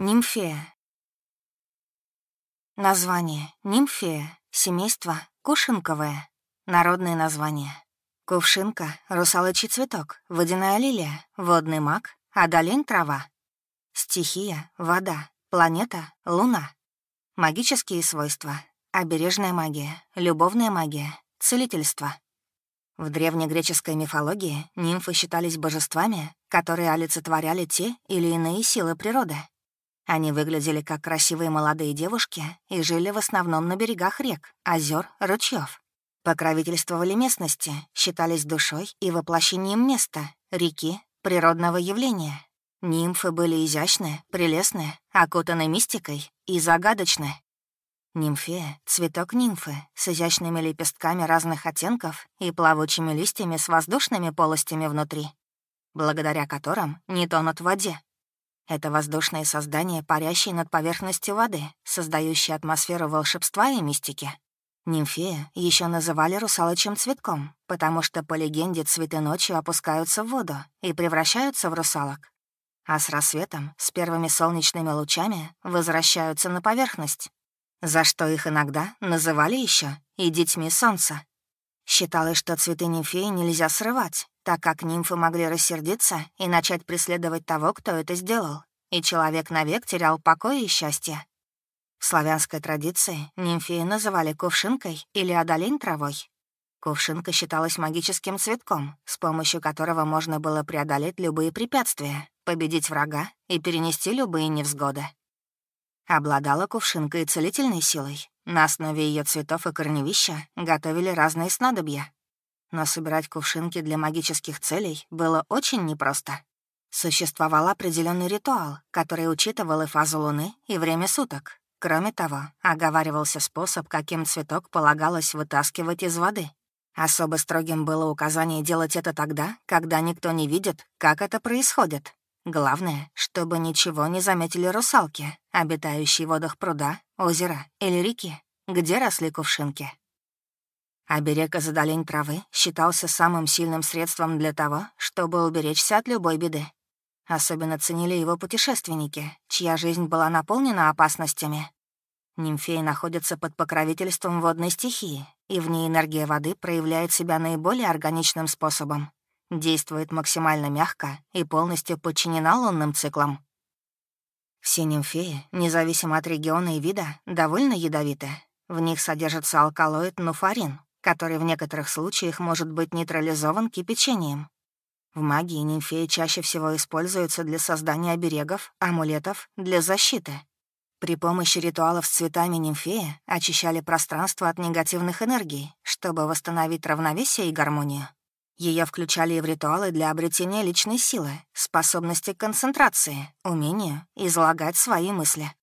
Нимфея. Название. Нимфея. Семейство. Кувшинковое. Народные названия. Кувшинка, русалочий цветок, водяная лилия, водный маг, адалин трава. Стихия, вода, планета, луна. Магические свойства. Обережная магия, любовная магия, целительство. В древнегреческой мифологии нимфы считались божествами, которые олицетворяли те или иные силы природы. Они выглядели как красивые молодые девушки и жили в основном на берегах рек, озер, ручьев. Покровительствовали местности, считались душой и воплощением места, реки, природного явления. Нимфы были изящные, прелестные, окутаны мистикой и загадочны. Нимфея — цветок нимфы с изящными лепестками разных оттенков и плавучими листьями с воздушными полостями внутри, благодаря которым не тонут в воде. Это воздушные создания, парящие над поверхностью воды, создающие атмосферу волшебства и мистики. Нимфея еще называли русалочим цветком, потому что, по легенде, цветы ночью опускаются в воду и превращаются в русалок. А с рассветом, с первыми солнечными лучами, возвращаются на поверхность, за что их иногда называли еще и детьми солнца. Считалось, что цветы нимфеи нельзя срывать, так как нимфы могли рассердиться и начать преследовать того, кто это сделал, и человек навек терял покой и счастье. В славянской традиции нимфеи называли кувшинкой или одолень травой. Кувшинка считалась магическим цветком, с помощью которого можно было преодолеть любые препятствия, победить врага и перенести любые невзгоды. Обладала кувшинкой целительной силой. На основе ее цветов и корневища готовили разные снадобья, но собирать кувшинки для магических целей было очень непросто. Существовал определенный ритуал, который учитывал и фазу Луны, и время суток. Кроме того, оговаривался способ, каким цветок полагалось вытаскивать из воды. Особо строгим было указание делать это тогда, когда никто не видит, как это происходит. Главное, чтобы ничего не заметили русалки, обитающие в водах пруда, озера или реки, где росли кувшинки. Оберег из одолень травы считался самым сильным средством для того, чтобы уберечься от любой беды. Особенно ценили его путешественники, чья жизнь была наполнена опасностями. Нимфеи находятся под покровительством водной стихии, и в ней энергия воды проявляет себя наиболее органичным способом. Действует максимально мягко и полностью подчинена лунным циклам. Все нимфеи, независимо от региона и вида, довольно ядовиты. В них содержится алкалоид нуфарин, который в некоторых случаях может быть нейтрализован кипячением. В магии нимфеи чаще всего используются для создания оберегов, амулетов, для защиты. При помощи ритуалов с цветами нимфеи очищали пространство от негативных энергий, чтобы восстановить равновесие и гармонию. Ее включали и в ритуалы для обретения личной силы, способности к концентрации, умению излагать свои мысли.